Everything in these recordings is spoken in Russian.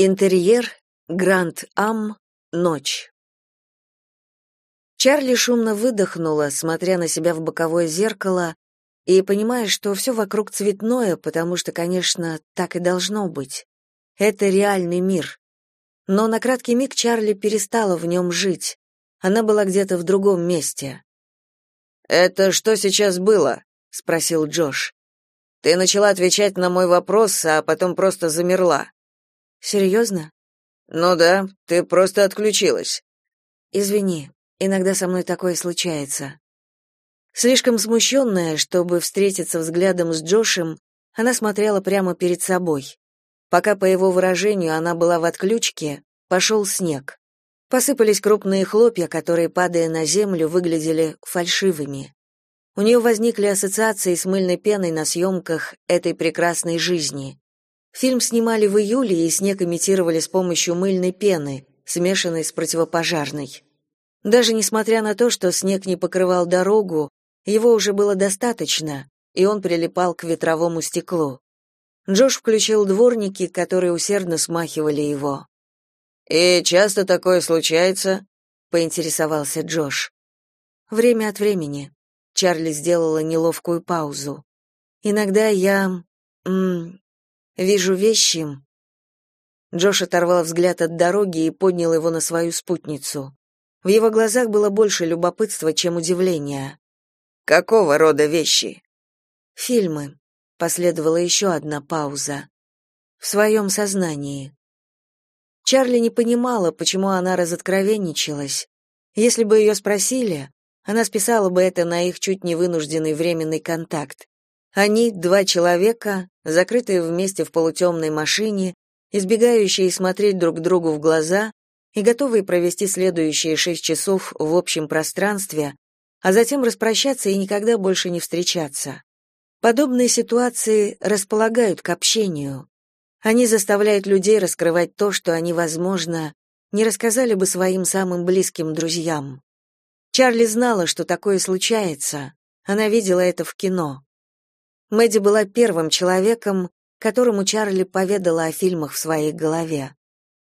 Интерьер, Гранд Ам, ночь. Чарли шумно выдохнула, смотря на себя в боковое зеркало и понимая, что все вокруг цветное, потому что, конечно, так и должно быть. Это реальный мир. Но на краткий миг Чарли перестала в нем жить. Она была где-то в другом месте. «Это что сейчас было?» — спросил Джош. «Ты начала отвечать на мой вопрос, а потом просто замерла». Серьезно?» «Ну да, ты просто отключилась». «Извини, иногда со мной такое случается». Слишком смущенная, чтобы встретиться взглядом с Джошем, она смотрела прямо перед собой. Пока, по его выражению, она была в отключке, пошел снег. Посыпались крупные хлопья, которые, падая на землю, выглядели фальшивыми. У нее возникли ассоциации с мыльной пеной на съемках этой прекрасной жизни. Фильм снимали в июле, и снег имитировали с помощью мыльной пены, смешанной с противопожарной. Даже несмотря на то, что снег не покрывал дорогу, его уже было достаточно, и он прилипал к ветровому стеклу. Джош включил дворники, которые усердно смахивали его. «И часто такое случается?» — поинтересовался Джош. «Время от времени». Чарли сделала неловкую паузу. «Иногда я... М Вижу вещи. Джош оторвал взгляд от дороги и поднял его на свою спутницу. В его глазах было больше любопытства, чем удивления. Какого рода вещи? Фильмы. Последовала еще одна пауза. В своем сознании. Чарли не понимала, почему она разоткровенничалась. Если бы ее спросили, она списала бы это на их чуть не вынужденный временный контакт. Они, два человека, закрытые вместе в полутемной машине, избегающие смотреть друг другу в глаза и готовые провести следующие шесть часов в общем пространстве, а затем распрощаться и никогда больше не встречаться. Подобные ситуации располагают к общению. Они заставляют людей раскрывать то, что они, возможно, не рассказали бы своим самым близким друзьям. Чарли знала, что такое случается. Она видела это в кино. Мэдди была первым человеком, которому Чарли поведала о фильмах в своей голове.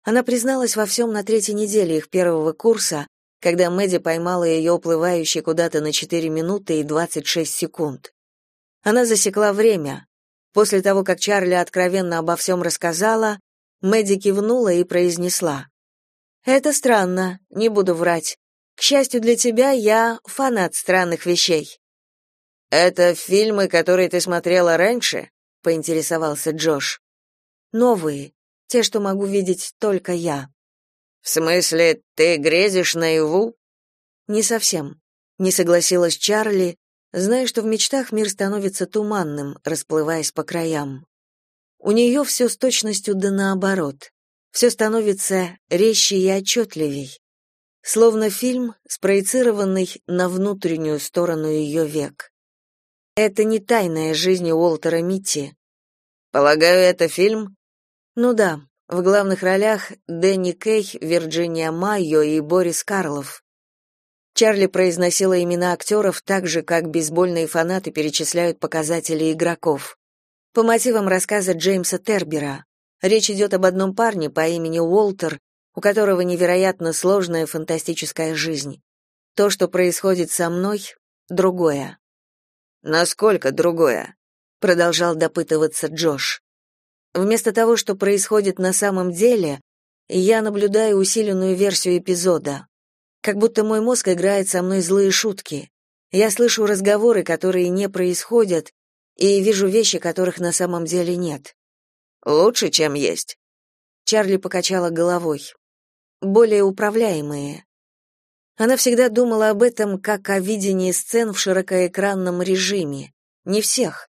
Она призналась во всем на третьей неделе их первого курса, когда Мэдди поймала ее уплывающей куда-то на 4 минуты и 26 секунд. Она засекла время. После того, как Чарли откровенно обо всем рассказала, Мэдди кивнула и произнесла. «Это странно, не буду врать. К счастью для тебя, я фанат странных вещей». Это фильмы, которые ты смотрела раньше? поинтересовался Джош. Новые, те, что могу видеть только я. В смысле, ты грезишь наяву? Не совсем, не согласилась Чарли, зная, что в мечтах мир становится туманным, расплываясь по краям. У нее все с точностью да наоборот. Все становится резче и отчетливей. Словно фильм, спроецированный на внутреннюю сторону ее век. Это не тайная жизнь Уолтера Митти. Полагаю, это фильм? Ну да, в главных ролях Дэнни Кей, Вирджиния Майо и Борис Карлов. Чарли произносила имена актеров так же, как бейсбольные фанаты перечисляют показатели игроков. По мотивам рассказа Джеймса Тербера. Речь идет об одном парне по имени Уолтер, у которого невероятно сложная фантастическая жизнь. То, что происходит со мной, другое. Насколько другое? продолжал допытываться Джош. Вместо того, что происходит на самом деле, я наблюдаю усиленную версию эпизода. Как будто мой мозг играет со мной злые шутки. Я слышу разговоры, которые не происходят, и вижу вещи, которых на самом деле нет. Лучше, чем есть. Чарли покачала головой. Более управляемые. Она всегда думала об этом как о видении сцен в широкоэкранном режиме. Не всех.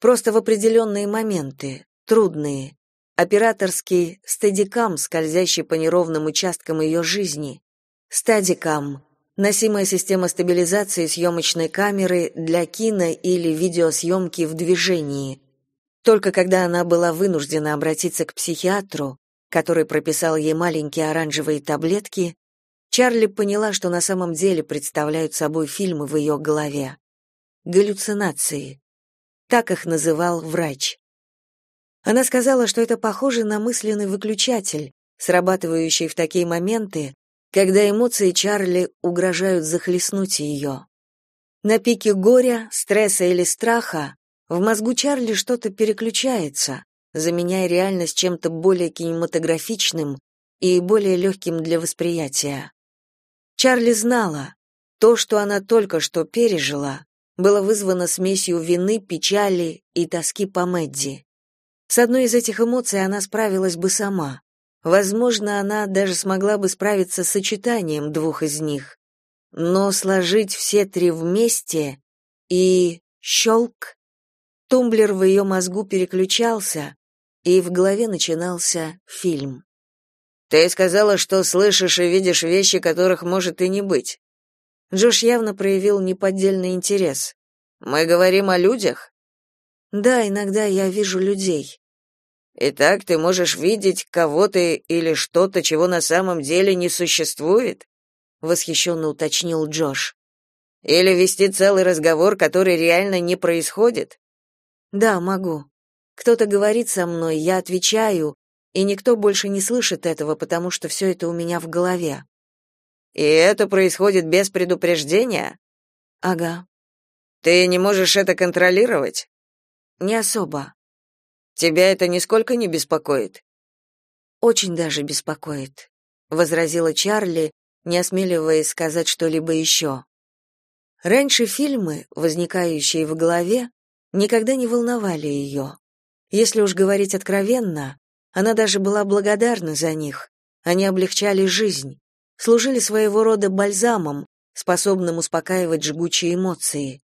Просто в определенные моменты, трудные. Операторский стадикам, скользящий по неровным участкам ее жизни. Стадикам — носимая система стабилизации съемочной камеры для кино- или видеосъемки в движении. Только когда она была вынуждена обратиться к психиатру, который прописал ей маленькие оранжевые таблетки, Чарли поняла, что на самом деле представляют собой фильмы в ее голове. Галлюцинации. Так их называл врач. Она сказала, что это похоже на мысленный выключатель, срабатывающий в такие моменты, когда эмоции Чарли угрожают захлестнуть ее. На пике горя, стресса или страха в мозгу Чарли что-то переключается, заменяя реальность чем-то более кинематографичным и более легким для восприятия. Чарли знала, то, что она только что пережила, было вызвано смесью вины, печали и тоски по Мэдди. С одной из этих эмоций она справилась бы сама. Возможно, она даже смогла бы справиться с сочетанием двух из них. Но сложить все три вместе и щелк, тумблер в ее мозгу переключался, и в голове начинался фильм. «Ты сказала, что слышишь и видишь вещи, которых может и не быть». Джош явно проявил неподдельный интерес. «Мы говорим о людях?» Да, иногда я вижу людей. Итак, ты можешь видеть кого-то или что-то, чего на самом деле не существует? восхищенно уточнил Джош. Или вести целый разговор, который реально не происходит? Да, могу. Кто-то говорит со мной, я отвечаю, и никто больше не слышит этого, потому что все это у меня в голове. И это происходит без предупреждения? Ага. Ты не можешь это контролировать? Не особо. Тебя это нисколько не беспокоит? Очень даже беспокоит, возразила Чарли, не осмеливаясь сказать что-либо еще. Раньше фильмы, возникающие в голове, никогда не волновали ее. Если уж говорить откровенно, она даже была благодарна за них. Они облегчали жизнь, служили своего рода бальзамом, способным успокаивать жгучие эмоции.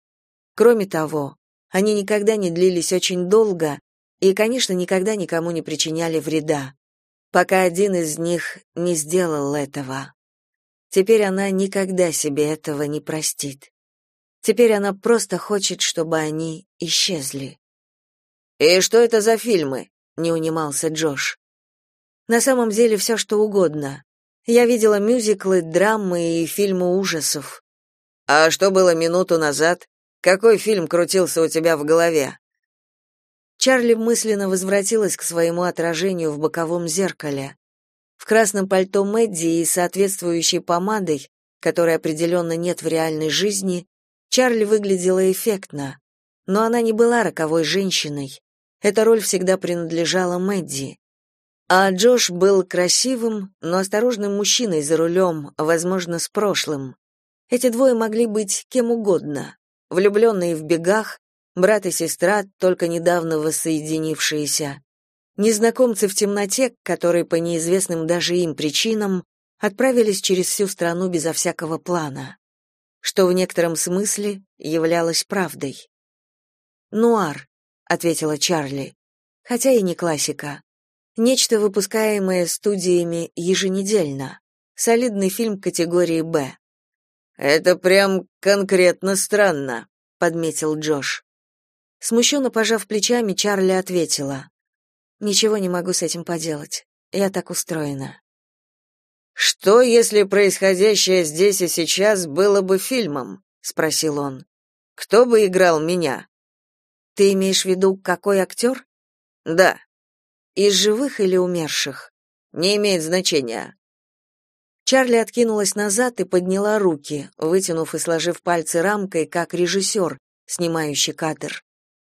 Кроме того, они никогда не длились очень долго и, конечно, никогда никому не причиняли вреда, пока один из них не сделал этого. Теперь она никогда себе этого не простит. Теперь она просто хочет, чтобы они исчезли. «И что это за фильмы?» — не унимался Джош. «На самом деле все, что угодно. Я видела мюзиклы, драмы и фильмы ужасов». «А что было минуту назад?» Какой фильм крутился у тебя в голове? Чарли мысленно возвратилась к своему отражению в боковом зеркале. В красном пальто Мэдди и соответствующей помадой, которой определенно нет в реальной жизни, Чарли выглядела эффектно, но она не была роковой женщиной. Эта роль всегда принадлежала Мэдди. А Джош был красивым, но осторожным мужчиной за рулем, возможно, с прошлым. Эти двое могли быть кем угодно влюбленные в бегах, брат и сестра, только недавно воссоединившиеся, незнакомцы в темноте, которые по неизвестным даже им причинам отправились через всю страну безо всякого плана, что в некотором смысле являлось правдой. «Нуар», — ответила Чарли, хотя и не классика. Нечто, выпускаемое студиями еженедельно. Солидный фильм категории «Б». Это прям конкретно странно, подметил Джош. Смущенно пожав плечами, Чарли ответила: Ничего не могу с этим поделать. Я так устроена. Что, если происходящее здесь и сейчас было бы фильмом? спросил он. Кто бы играл меня? Ты имеешь в виду, какой актер?» Да. Из живых или умерших? Не имеет значения. Чарли откинулась назад и подняла руки, вытянув и сложив пальцы рамкой, как режиссер, снимающий кадр.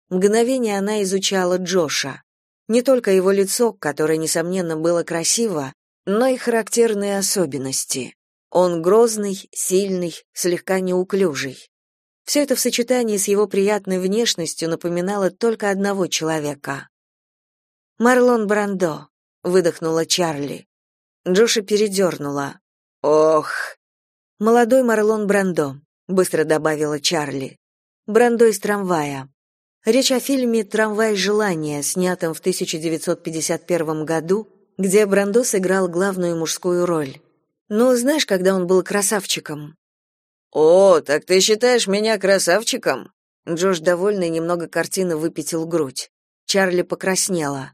Мгновение она изучала Джоша. Не только его лицо, которое, несомненно, было красиво, но и характерные особенности. Он грозный, сильный, слегка неуклюжий. Все это в сочетании с его приятной внешностью напоминало только одного человека. «Марлон Брандо», — выдохнула Чарли. Джоша передернула. Ох. Молодой Марлон Брандо, быстро добавила Чарли. Брандо из трамвая. Речь о фильме Трамвай желания, снятом в 1951 году, где Брандо сыграл главную мужскую роль. Ну, знаешь, когда он был красавчиком. О, так ты считаешь меня красавчиком? Джош довольный немного картины выпятил грудь. Чарли покраснела.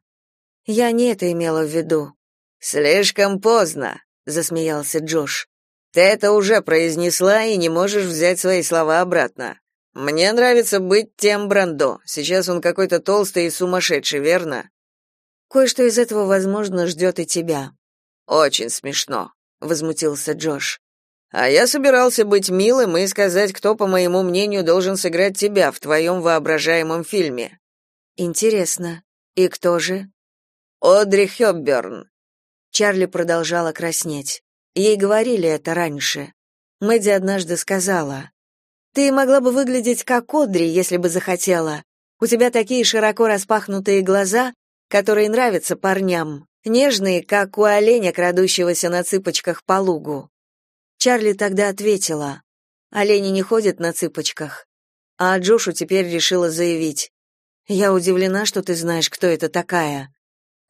Я не это имела в виду. Слишком поздно засмеялся Джош. Ты это уже произнесла и не можешь взять свои слова обратно. Мне нравится быть тем Брандо. Сейчас он какой-то толстый и сумасшедший, верно? Кое-что из этого, возможно, ждет и тебя. Очень смешно, возмутился Джош. А я собирался быть милым и сказать, кто, по моему мнению, должен сыграть тебя в твоем воображаемом фильме. Интересно. И кто же? Одри Хёбберн. Чарли продолжала краснеть. Ей говорили это раньше. Мэдди однажды сказала: "Ты могла бы выглядеть как Одри, если бы захотела. У тебя такие широко распахнутые глаза, которые нравятся парням, нежные, как у оленя, крадущегося на цыпочках по лугу. Чарли тогда ответила: "Олени не ходят на цыпочках". А Джошу теперь решила заявить: "Я удивлена, что ты знаешь, кто это такая".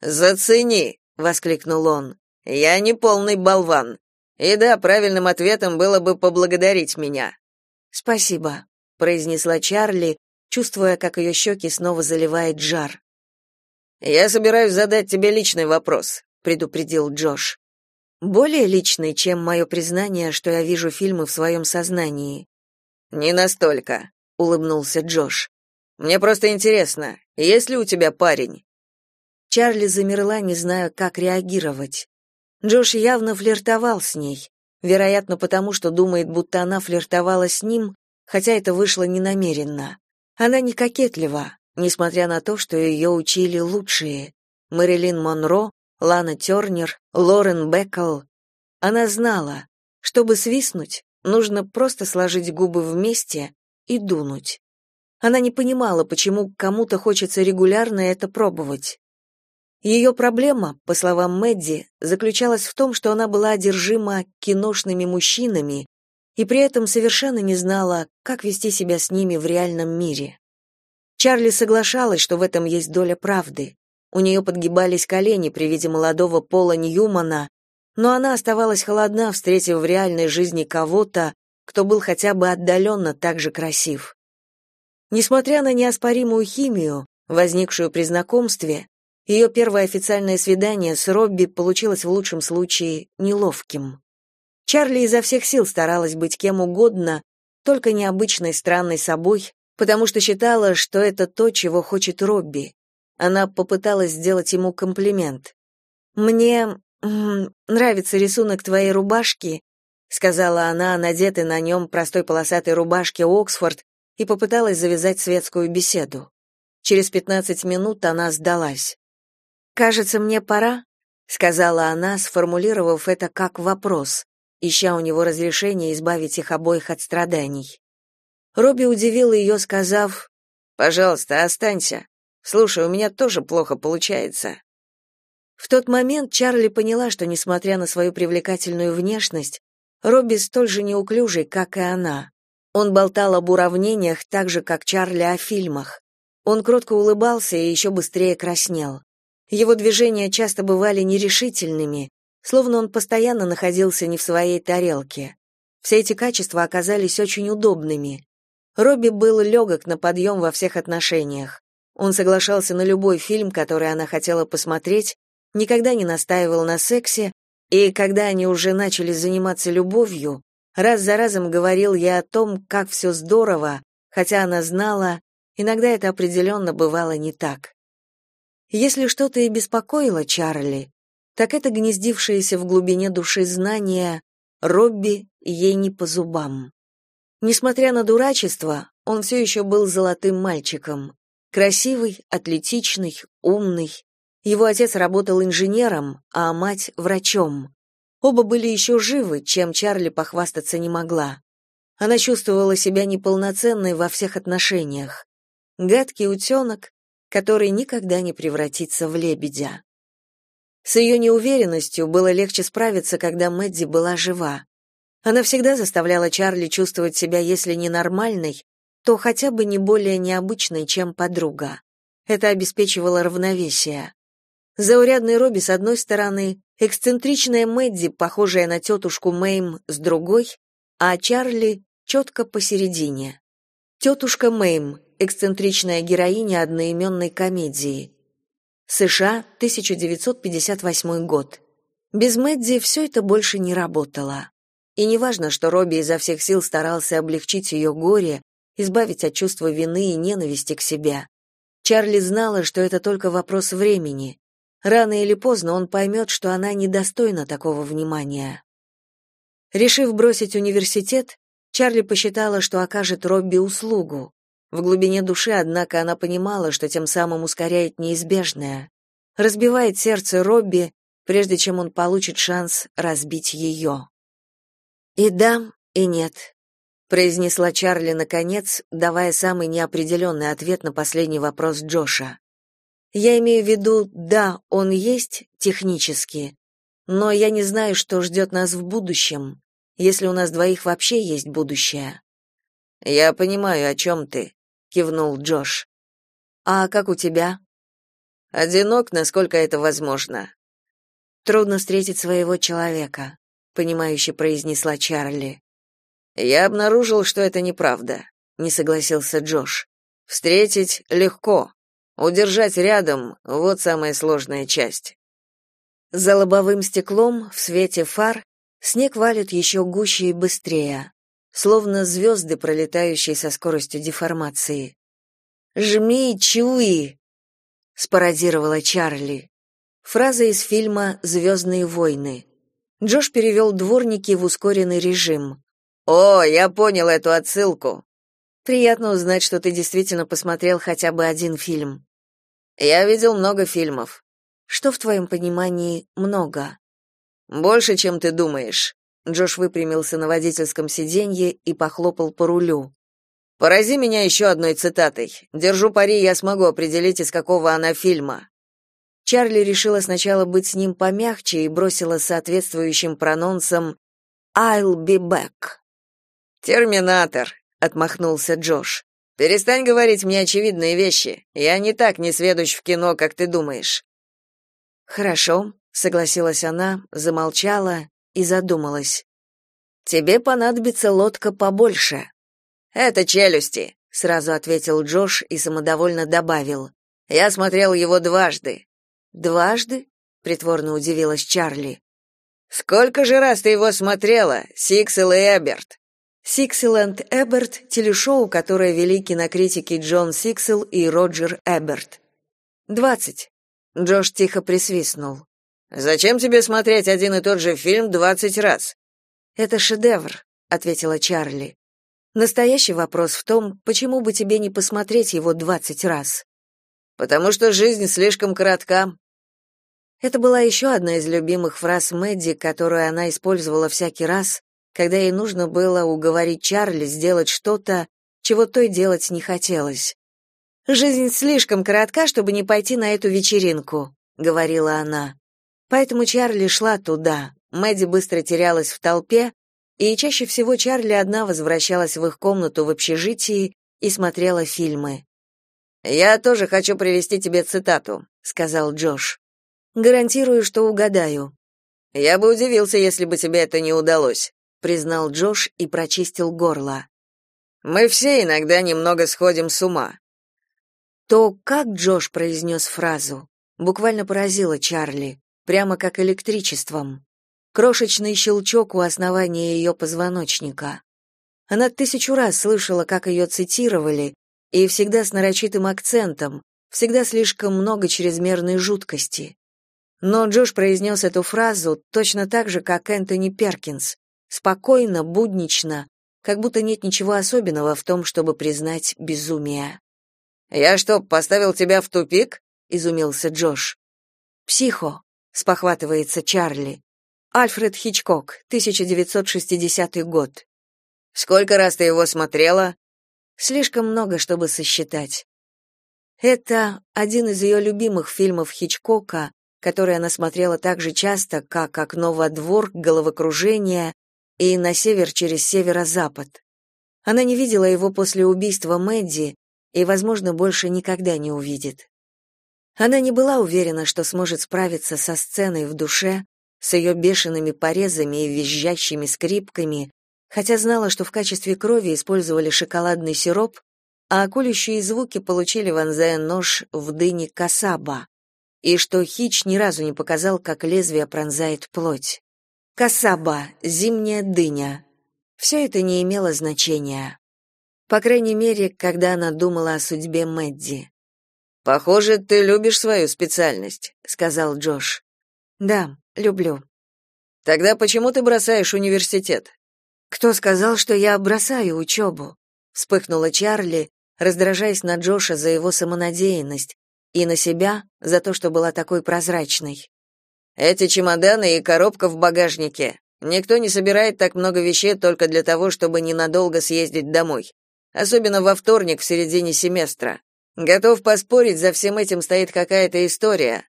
"Зацени", воскликнул он. "Я не полный болван. И да, правильным ответом было бы поблагодарить меня". "Спасибо", произнесла Чарли, чувствуя, как ее щеки снова заливает жар. "Я собираюсь задать тебе личный вопрос", предупредил Джош более личный, чем мое признание, что я вижу фильмы в своем сознании. Не настолько, улыбнулся Джош. Мне просто интересно, есть ли у тебя парень? Чарли замерла, не зная, как реагировать. Джош явно флиртовал с ней, вероятно, потому что думает, будто она флиртовала с ним, хотя это вышло ненамеренно. Она не кокетлива, несмотря на то, что ее учили лучшие. Мэрилин Монро, Лана Тернер, Лорен Беккл. Она знала, чтобы свистнуть, нужно просто сложить губы вместе и дунуть. Она не понимала, почему кому-то хочется регулярно это пробовать. Ее проблема, по словам Мэдди, заключалась в том, что она была одержима киношными мужчинами и при этом совершенно не знала, как вести себя с ними в реальном мире. Чарли соглашалась, что в этом есть доля правды. У нее подгибались колени при виде молодого Пола Ньюмана, но она оставалась холодна, встретив в реальной жизни кого-то, кто был хотя бы отдаленно так же красив. Несмотря на неоспоримую химию, возникшую при знакомстве, ее первое официальное свидание с Робби получилось в лучшем случае неловким. Чарли изо всех сил старалась быть кем угодно, только необычной странной собой, потому что считала, что это то, чего хочет Робби. Она попыталась сделать ему комплимент. «Мне нравится рисунок твоей рубашки», сказала она, надетой на нем простой полосатой рубашке Оксфорд, и попыталась завязать светскую беседу. Через пятнадцать минут она сдалась. «Кажется, мне пора», — сказала она, сформулировав это как вопрос, ища у него разрешения избавить их обоих от страданий. Робби удивил ее, сказав, «Пожалуйста, останься. Слушай, у меня тоже плохо получается. В тот момент Чарли поняла, что несмотря на свою привлекательную внешность, Робби столь же неуклюжий, как и она. Он болтал об уравнениях так же, как Чарли о фильмах. Он кротко улыбался и еще быстрее краснел. Его движения часто бывали нерешительными, словно он постоянно находился не в своей тарелке. Все эти качества оказались очень удобными. Робби был легок на подъем во всех отношениях. Он соглашался на любой фильм, который она хотела посмотреть, никогда не настаивал на сексе, и когда они уже начали заниматься любовью, раз за разом говорил ей о том, как все здорово, хотя она знала, иногда это определенно бывало не так. Если что-то и беспокоило Чарли, так это гнездившееся в глубине души знание Робби ей не по зубам. Несмотря на дурачество, он все еще был золотым мальчиком. Красивый, атлетичный, умный. Его отец работал инженером, а мать — врачом. Оба были еще живы, чем Чарли похвастаться не могла. Она чувствовала себя неполноценной во всех отношениях. Гадкий утенок, который никогда не превратится в лебедя. С ее неуверенностью было легче справиться, когда Мэдди была жива. Она всегда заставляла Чарли чувствовать себя, если не нормальной, то хотя бы не более необычной, чем подруга. Это обеспечивало равновесие. Заурядный Робби с одной стороны, эксцентричная Мэдди, похожая на тетушку Мэйм, с другой, а Чарли четко посередине. Тетушка Мэйм, эксцентричная героиня одноименной комедии. США, 1958 год. Без Мэдди все это больше не работало. И неважно, что Робби изо всех сил старался облегчить ее горе, избавить от чувства вины и ненависти к себе. Чарли знала, что это только вопрос времени. Рано или поздно он поймет, что она недостойна такого внимания. Решив бросить университет, Чарли посчитала, что окажет Робби услугу. В глубине души, однако, она понимала, что тем самым ускоряет неизбежное. Разбивает сердце Робби, прежде чем он получит шанс разбить ее. «И да, и нет», — произнесла Чарли наконец, давая самый неопределенный ответ на последний вопрос Джоша. «Я имею в виду, да, он есть технически, но я не знаю, что ждет нас в будущем, если у нас двоих вообще есть будущее». «Я понимаю, о чем ты», — кивнул Джош. «А как у тебя?» «Одинок, насколько это возможно. Трудно встретить своего человека, понимающе произнесла Чарли. Я обнаружил, что это неправда, не согласился Джош. Встретить легко, удержать рядом вот самая сложная часть. За лобовым стеклом в свете фар снег валит еще гуще и быстрее, словно звезды, пролетающие со скоростью деформации. «Жми, чуи!» — спародировала Чарли. Фраза из фильма «Звездные войны». Джош перевел дворники в ускоренный режим. «О, я понял эту отсылку». «Приятно узнать, что ты действительно посмотрел хотя бы один фильм». «Я видел много фильмов». «Что в твоем понимании много?» «Больше, чем ты думаешь». Джош выпрямился на водительском сиденье и похлопал по рулю. «Порази меня еще одной цитатой. Держу пари, я смогу определить, из какого она фильма». Чарли решила сначала быть с ним помягче и бросила соответствующим прононсом «I'll be back». «Терминатор», — отмахнулся Джош. «Перестань говорить мне очевидные вещи. Я не так не сведущ в кино, как ты думаешь». «Хорошо», — согласилась она, замолчала и задумалась. «Тебе понадобится лодка побольше». «Это челюсти», — сразу ответил Джош и самодовольно добавил. «Я смотрел его дважды. Дважды? притворно удивилась Чарли. Сколько же раз ты его смотрела, Сискел и Эберт? Сискел и Эберт телешоу, которое вели кинокритики Джон Сискел и Роджер Эберт. «Двадцать». Джош тихо присвистнул. Зачем тебе смотреть один и тот же фильм двадцать раз? Это шедевр, ответила Чарли. Настоящий вопрос в том, почему бы тебе не посмотреть его двадцать раз? Потому что жизнь слишком коротка, это была еще одна из любимых фраз Мэдди, которую она использовала всякий раз, когда ей нужно было уговорить Чарли сделать что-то, чего той делать не хотелось. «Жизнь слишком коротка, чтобы не пойти на эту вечеринку», — говорила она. Поэтому Чарли шла туда. Мэдди быстро терялась в толпе, и чаще всего Чарли одна возвращалась в их комнату в общежитии и смотрела фильмы. «Я тоже хочу привести тебе цитату», — сказал Джош. Гарантирую, что угадаю. Я бы удивился, если бы тебе это не удалось, признал Джош и прочистил горло. Мы все иногда немного сходим с ума. То, как Джош произнес фразу, буквально поразило Чарли, прямо как электричеством. Крошечный щелчок у основания ее позвоночника. Она тысячу раз слышала, как ее цитировали, и всегда с нарочитым акцентом, всегда слишком много чрезмерной жуткости. Но Джош произнес эту фразу точно так же, как Энтони Перкинс, спокойно, буднично, как будто нет ничего особенного в том, чтобы признать безумие. «Я что, поставил тебя в тупик?» — изумился Джош. «Психо», — спохватывается Чарли. Альфред Хичкок, 1960 год. «Сколько раз ты его смотрела?» «Слишком много, чтобы сосчитать». Это один из ее любимых фильмов Хичкока, который она смотрела так же часто, как «Окно во двор», «Головокружение» и «На север через северо-запад». Она не видела его после убийства Мэдди и, возможно, больше никогда не увидит. Она не была уверена, что сможет справиться со сценой в душе, с ее бешеными порезами и визжащими скрипками, хотя знала, что в качестве крови использовали шоколадный сироп, а колющие звуки получили, вонзая нож в дыне касаба и что Хич ни разу не показал, как лезвие пронзает плоть. Касаба, зимняя дыня. Все это не имело значения. По крайней мере, когда она думала о судьбе Мэдди. Похоже, ты любишь свою специальность, сказал Джош. Да, люблю. Тогда почему ты бросаешь университет? Кто сказал, что я бросаю учебу?» Вспыхнула Чарли, раздражаясь на Джоша за его самонадеянность и на себя за то, что была такой прозрачной. Эти чемоданы и коробка в багажнике. Никто не собирает так много вещей только для того, чтобы ненадолго съездить домой. Особенно во вторник в середине семестра. Готов поспорить, за всем этим стоит какая-то история.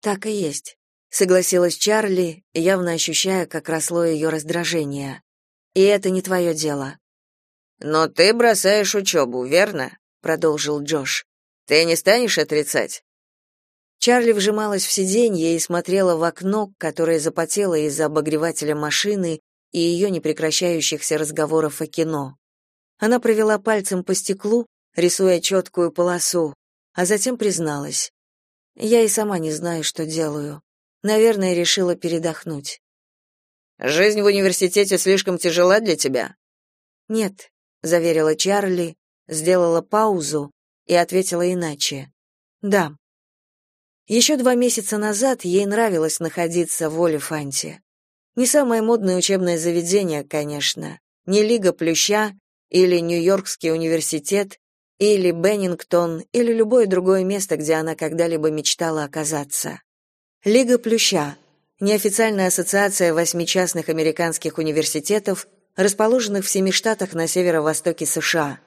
Так и есть, согласилась Чарли, явно ощущая, как росло ее раздражение. И это не твое дело. Но ты бросаешь учебу, верно? продолжил Джош. Ты не станешь отрицать? Чарли вжималась в сиденье и смотрела в окно, которое запотело из-за обогревателя машины и ее непрекращающихся разговоров о кино. Она провела пальцем по стеклу, рисуя четкую полосу, а затем призналась. «Я и сама не знаю, что делаю. Наверное, решила передохнуть». «Жизнь в университете слишком тяжела для тебя?» «Нет», — заверила Чарли, сделала паузу и ответила иначе. «Да». Еще два месяца назад ей нравилось находиться в Олифанте. Не самое модное учебное заведение, конечно, не Лига Плюща или Нью-Йоркский университет, или Беннингтон, или любое другое место, где она когда-либо мечтала оказаться. Лига Плюща – неофициальная ассоциация восьми частных американских университетов, расположенных в семи штатах на северо-востоке США.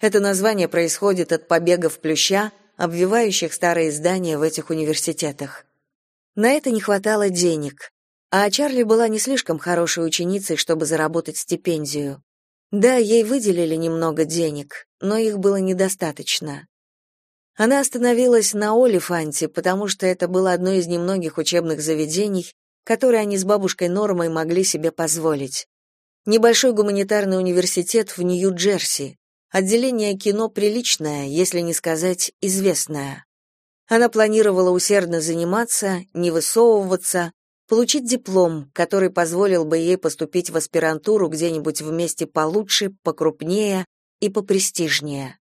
Это название происходит от побегов плюща – обвивающих старые здания в этих университетах. На это не хватало денег, а Чарли была не слишком хорошей ученицей, чтобы заработать стипендию. Да, ей выделили немного денег, но их было недостаточно. Она остановилась на Олифанте, потому что это было одно из немногих учебных заведений, которые они с бабушкой Нормой могли себе позволить. Небольшой гуманитарный университет в Нью-Джерси, Отделение кино приличное, если не сказать известное. Она планировала усердно заниматься, не высовываться, получить диплом, который позволил бы ей поступить в аспирантуру где-нибудь в месте получше, покрупнее и попрестижнее.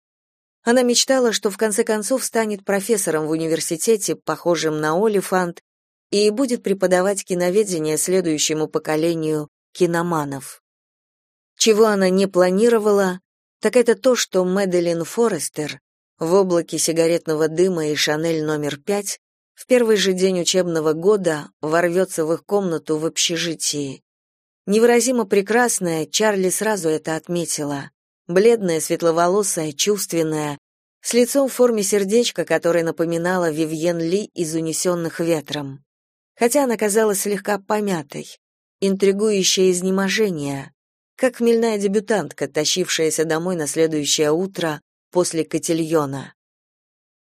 Она мечтала, что в конце концов станет профессором в университете, похожим на Олифант, и будет преподавать киноведение следующему поколению киноманов. Чего она не планировала, так это то, что Мэдалин Форестер в облаке сигаретного дыма и Шанель номер пять в первый же день учебного года ворвется в их комнату в общежитии. Невыразимо прекрасная, Чарли сразу это отметила. Бледная, светловолосая, чувственная, с лицом в форме сердечка, которое напоминало Вивьен Ли из «Унесенных ветром». Хотя она казалась слегка помятой. Интригующее изнеможение как хмельная дебютантка, тащившаяся домой на следующее утро после котельона.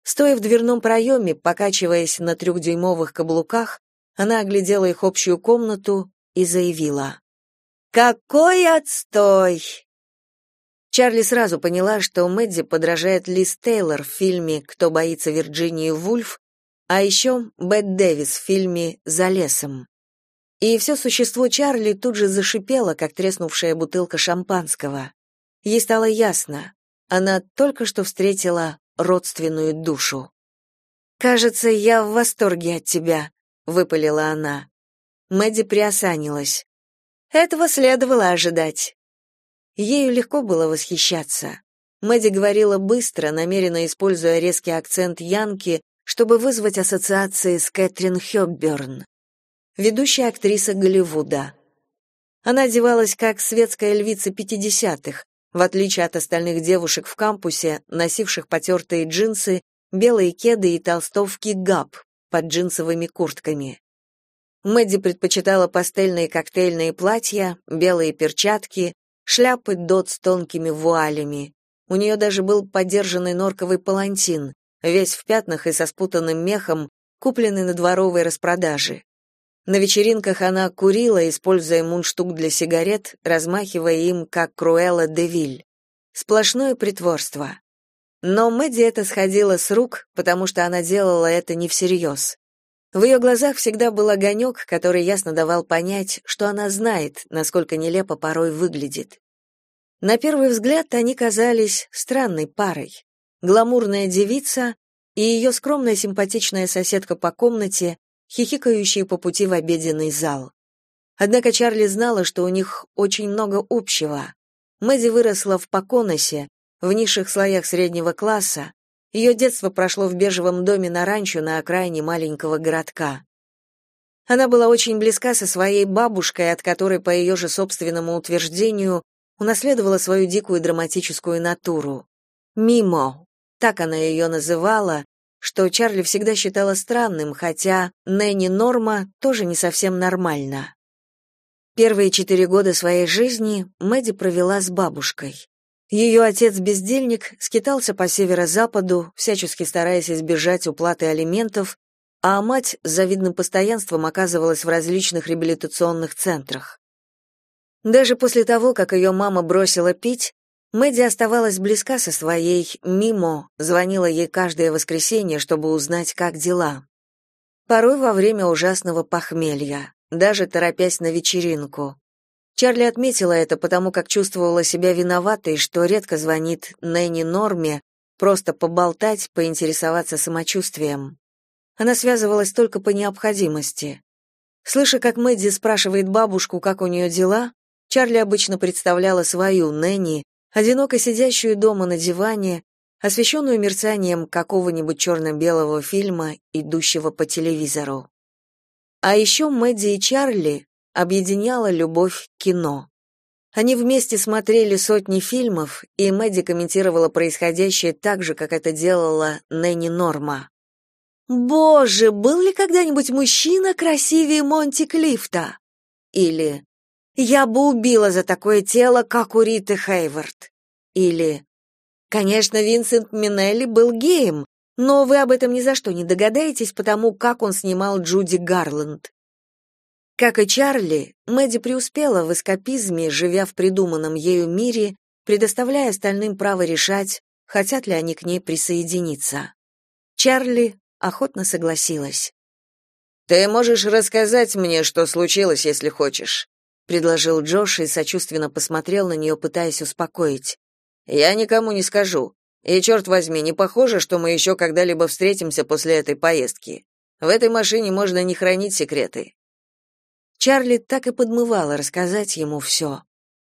Стоя в дверном проеме, покачиваясь на трехдюймовых каблуках, она оглядела их общую комнату и заявила. «Какой отстой!» Чарли сразу поняла, что Мэдди подражает Лиз Тейлор в фильме «Кто боится Вирджинии Вульф», а еще Бет Дэвис в фильме «За лесом». И все существо Чарли тут же зашипело, как треснувшая бутылка шампанского. Ей стало ясно, она только что встретила родственную душу. «Кажется, я в восторге от тебя», — выпалила она. Мэдди приосанилась. «Этого следовало ожидать». Ею легко было восхищаться. Мэдди говорила быстро, намеренно используя резкий акцент янки, чтобы вызвать ассоциации с Кэтрин Хёбберн ведущая актриса Голливуда. Она одевалась как светская львица пятидесятых, в отличие от остальных девушек в кампусе, носивших потертые джинсы, белые кеды и толстовки гап под джинсовыми куртками. Мэдди предпочитала пастельные коктейльные платья, белые перчатки, шляпы дот с тонкими вуалями. У нее даже был подержанный норковый палантин, весь в пятнах и со спутанным мехом, купленный на дворовой распродаже. На вечеринках она курила, используя мундштук для сигарет, размахивая им, как Круэлла де Виль. Сплошное притворство. Но Мэдди это сходило с рук, потому что она делала это не всерьез. В ее глазах всегда был огонек, который ясно давал понять, что она знает, насколько нелепо порой выглядит. На первый взгляд они казались странной парой. Гламурная девица и ее скромная симпатичная соседка по комнате, хихикающие по пути в обеденный зал. Однако Чарли знала, что у них очень много общего. Мэдди выросла в Поконосе, в низших слоях среднего класса. Ее детство прошло в бежевом доме на ранчо на окраине маленького городка. Она была очень близка со своей бабушкой, от которой, по ее же собственному утверждению, унаследовала свою дикую драматическую натуру. Мимо, так она ее называла, что Чарли всегда считала странным, хотя Нэнни Норма тоже не совсем нормально. Первые четыре года своей жизни Мэдди провела с бабушкой. Ее отец-бездельник скитался по северо-западу, всячески стараясь избежать уплаты алиментов, а мать с завидным постоянством оказывалась в различных реабилитационных центрах. Даже после того, как ее мама бросила пить, Мэдди оставалась близка со своей Мимо, звонила ей каждое воскресенье, чтобы узнать, как дела. Порой во время ужасного похмелья даже торопясь на вечеринку. Чарли отметила это, потому как чувствовала себя виноватой, что редко звонит Нэнни Норме, просто поболтать, поинтересоваться самочувствием. Она связывалась только по необходимости. Слыша, как Мэдди спрашивает бабушку, как у нее дела, Чарли обычно представляла свою Нэнни, одиноко сидящую дома на диване, освещенную мерцанием какого-нибудь черно-белого фильма, идущего по телевизору. А еще Мэдди и Чарли объединяла любовь к кино. Они вместе смотрели сотни фильмов, и Мэдди комментировала происходящее так же, как это делала Нэнни Норма. «Боже, был ли когда-нибудь мужчина красивее Монти Клифта?» Или «Я бы убила за такое тело, как у Риты Хейвард». Или «Конечно, Винсент Минелли был геем, но вы об этом ни за что не догадаетесь, потому как он снимал Джуди Гарланд. Как и Чарли, Мэдди преуспела в эскапизме, живя в придуманном ею мире, предоставляя остальным право решать, хотят ли они к ней присоединиться. Чарли охотно согласилась. «Ты можешь рассказать мне, что случилось, если хочешь», — предложил Джош и сочувственно посмотрел на нее, пытаясь успокоить. «Я никому не скажу. И черт возьми, не похоже, что мы еще когда-либо встретимся после этой поездки. В этой машине можно не хранить секреты. Чарли так и подмывала рассказать ему все.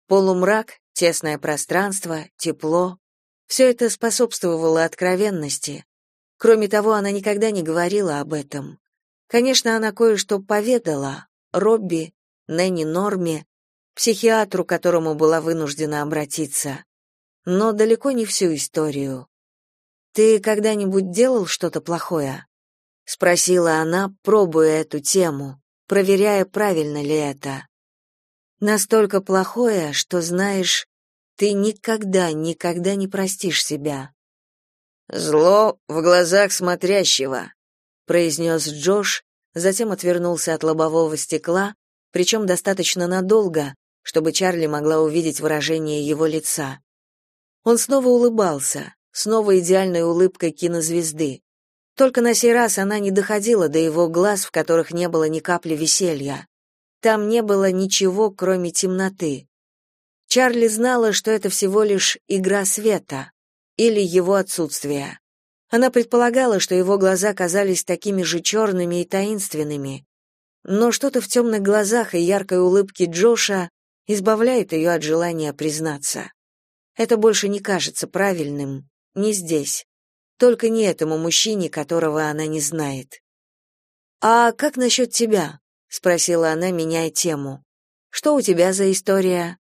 Полумрак, тесное пространство, тепло все это способствовало откровенности. Кроме того, она никогда не говорила об этом. Конечно, она кое-что поведала Робби, Нэнни Норме, психиатру, к которому была вынуждена обратиться но далеко не всю историю. Ты когда-нибудь делал что-то плохое? спросила она, пробуя эту тему, проверяя, правильно ли это. Настолько плохое, что знаешь, ты никогда, никогда не простишь себя. Зло в глазах смотрящего, произнес Джош, затем отвернулся от лобового стекла, причем достаточно надолго, чтобы Чарли могла увидеть выражение его лица. Он снова улыбался, снова идеальной улыбкой кинозвезды. Только на сей раз она не доходила до его глаз, в которых не было ни капли веселья. Там не было ничего, кроме темноты. Чарли знала, что это всего лишь игра света или его отсутствие. Она предполагала, что его глаза казались такими же черными и таинственными. Но что-то в темных глазах и яркой улыбке Джоша избавляет ее от желания признаться. Это больше не кажется правильным, не здесь. Только не этому мужчине, которого она не знает. «А как насчет тебя?» — спросила она, меняя тему. «Что у тебя за история?»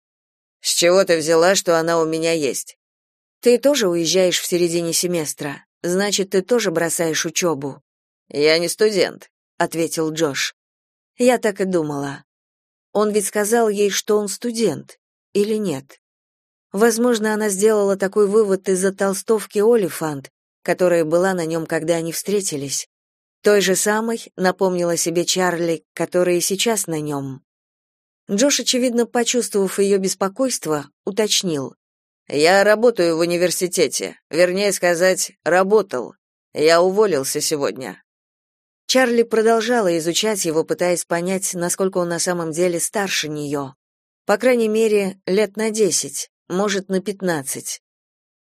«С чего ты взяла, что она у меня есть?» «Ты тоже уезжаешь в середине семестра. Значит, ты тоже бросаешь учебу». «Я не студент», — ответил Джош. «Я так и думала. Он ведь сказал ей, что он студент. Или нет?» Возможно, она сделала такой вывод из-за толстовки Олифант, которая была на нем, когда они встретились. Той же самой, напомнила себе Чарли, которая и сейчас на нем. Джош, очевидно, почувствовав ее беспокойство, уточнил. «Я работаю в университете. Вернее сказать, работал. Я уволился сегодня». Чарли продолжала изучать его, пытаясь понять, насколько он на самом деле старше нее. По крайней мере, лет на десять может, на пятнадцать.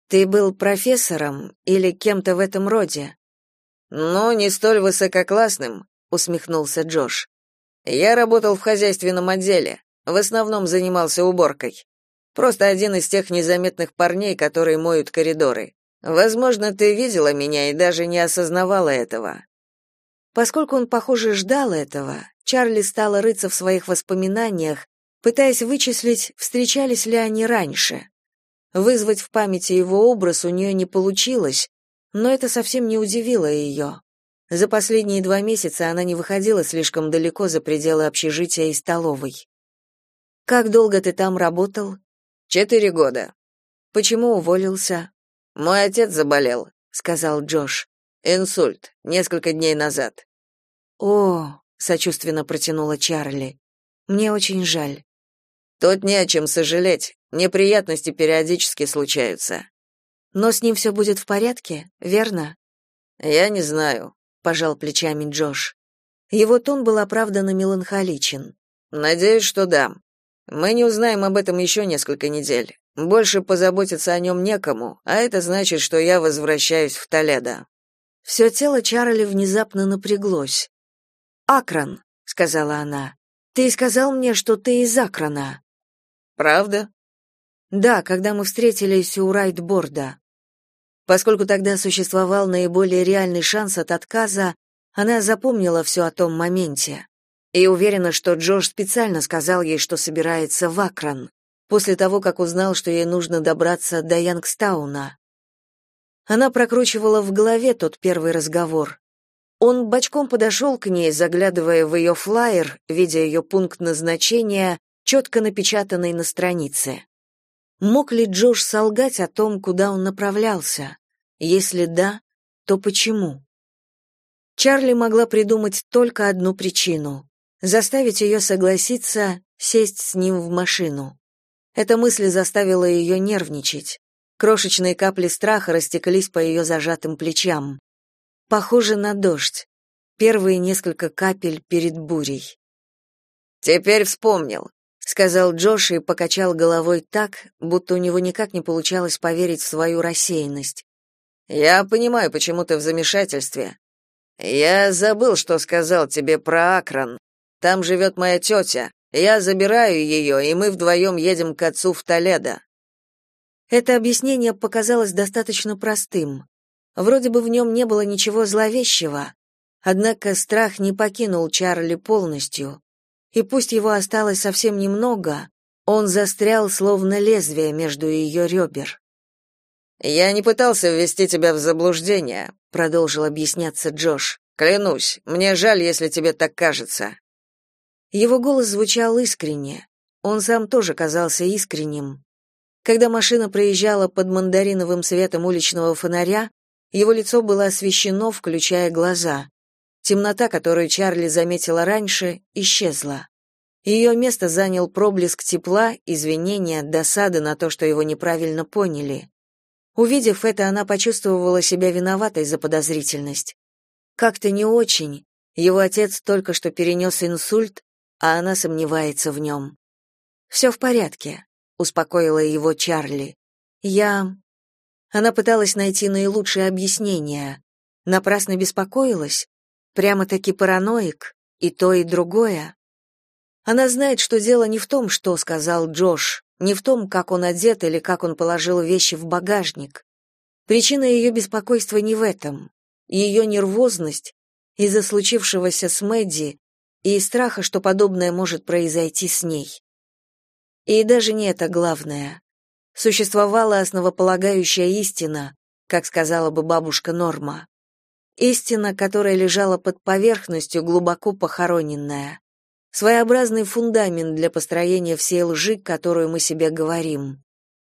Ты был профессором или кем-то в этом роде? «Ну, не столь высококлассным», — усмехнулся Джош. «Я работал в хозяйственном отделе, в основном занимался уборкой. Просто один из тех незаметных парней, которые моют коридоры. Возможно, ты видела меня и даже не осознавала этого. Поскольку он, похоже, ждал этого, Чарли стала рыться в своих воспоминаниях, пытаясь вычислить, встречались ли они раньше. Вызвать в памяти его образ у нее не получилось, но это совсем не удивило ее. За последние два месяца она не выходила слишком далеко за пределы общежития и столовой. «Как долго ты там работал?» «Четыре года». «Почему уволился?» «Мой отец заболел», — сказал Джош. «Инсульт, несколько дней назад». «О», — сочувственно протянула Чарли, — «мне очень жаль». «Тут не о чем сожалеть, неприятности периодически случаются». «Но с ним все будет в порядке, верно?» «Я не знаю», — пожал плечами Джош. Его тон был оправданно меланхоличен. «Надеюсь, что да. Мы не узнаем об этом еще несколько недель. Больше позаботиться о нем некому, а это значит, что я возвращаюсь в Толедо. Все тело Чарли внезапно напряглось. «Акран», — сказала она, — «ты сказал мне, что ты из Акрана». «Правда?» «Да, когда мы встретились у Райтборда». Поскольку тогда существовал наиболее реальный шанс от отказа, она запомнила все о том моменте и уверена, что Джош специально сказал ей, что собирается в Акран после того, как узнал, что ей нужно добраться до Янгстауна. Она прокручивала в голове тот первый разговор. Он бочком подошел к ней, заглядывая в ее флаер, видя ее пункт назначения, четко напечатанный на странице. Мог ли Джош солгать о том, куда он направлялся? Если да, то почему? Чарли могла придумать только одну причину — заставить ее согласиться сесть с ним в машину. Эта мысль заставила ее нервничать. Крошечные капли страха растеклись по ее зажатым плечам. Похоже на дождь. Первые несколько капель перед бурей. «Теперь вспомнил», — сказал Джош и покачал головой так, будто у него никак не получалось поверить в свою рассеянность. «Я понимаю, почему ты в замешательстве. Я забыл, что сказал тебе про Акран. Там живет моя тетя. Я забираю ее, и мы вдвоем едем к отцу в Толедо. Это объяснение показалось достаточно простым. Вроде бы в нем не было ничего зловещего, однако страх не покинул Чарли полностью. И пусть его осталось совсем немного, он застрял словно лезвие между ее ребер. «Я не пытался ввести тебя в заблуждение», — продолжил объясняться Джош. «Клянусь, мне жаль, если тебе так кажется. Его голос звучал искренне. Он сам тоже казался искренним. Когда машина проезжала под мандариновым светом уличного фонаря, его лицо было освещено, включая глаза. Темнота, которую Чарли заметила раньше, исчезла. Ее место занял проблеск тепла, извинения, досады на то, что его неправильно поняли. Увидев это, она почувствовала себя виноватой за подозрительность. Как-то не очень. Его отец только что перенес инсульт, а она сомневается в нем. «Все в порядке», — успокоила его Чарли. «Я...» Она пыталась найти наилучшее объяснение. Напрасно беспокоилась? Прямо-таки параноик? И то, и другое? Она знает, что дело не в том, что сказал Джош, не в том, как он одет или как он положил вещи в багажник. Причина ее беспокойства не в этом. Ее нервозность из-за случившегося с Мэдди и страха, что подобное может произойти с ней. И даже не это главное. Существовала основополагающая истина, как сказала бы бабушка Норма. Истина, которая лежала под поверхностью, глубоко похороненная. Своеобразный фундамент для построения всей лжи, которую мы себе говорим.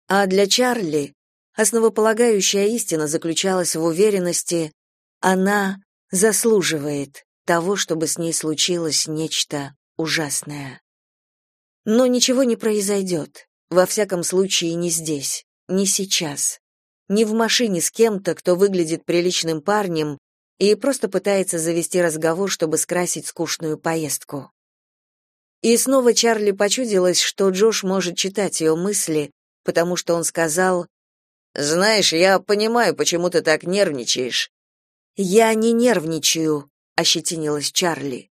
А для Чарли основополагающая истина заключалась в уверенности, она заслуживает того, чтобы с ней случилось нечто ужасное. Но ничего не произойдет, во всяком случае не здесь, не сейчас, не в машине с кем-то, кто выглядит приличным парнем и просто пытается завести разговор, чтобы скрасить скучную поездку. И снова Чарли почудилось, что Джош может читать ее мысли, потому что он сказал, «Знаешь, я понимаю, почему ты так нервничаешь. Я не нервничаю, ощетинилась Чарли.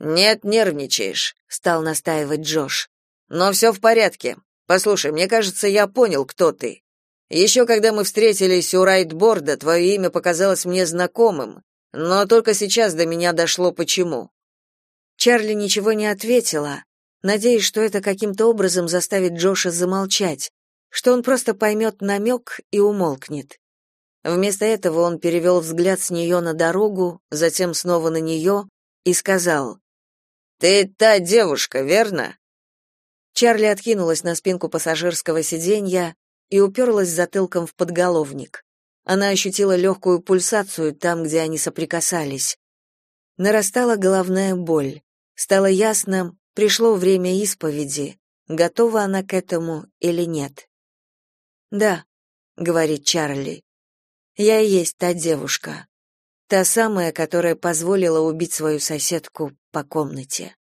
Нет, нервничаешь, стал настаивать Джош. Но все в порядке. Послушай, мне кажется, я понял, кто ты. Еще когда мы встретились у райтборда, твое имя показалось мне знакомым, но только сейчас до меня дошло почему. Чарли ничего не ответила, надеясь, что это каким-то образом заставит Джоша замолчать, что он просто поймет намек и умолкнет. Вместо этого он перевел взгляд с нее на дорогу, затем снова на нее и сказал: "Ты та девушка, верно?" Чарли откинулась на спинку пассажирского сиденья и уперлась затылком в подголовник. Она ощутила легкую пульсацию там, где они соприкасались. Нарастала головная боль. Стало ясно, пришло время исповеди. Готова она к этому или нет? "Да", говорит Чарли. "Я и есть та девушка. Та самая, которая позволила убить свою соседку по комнате".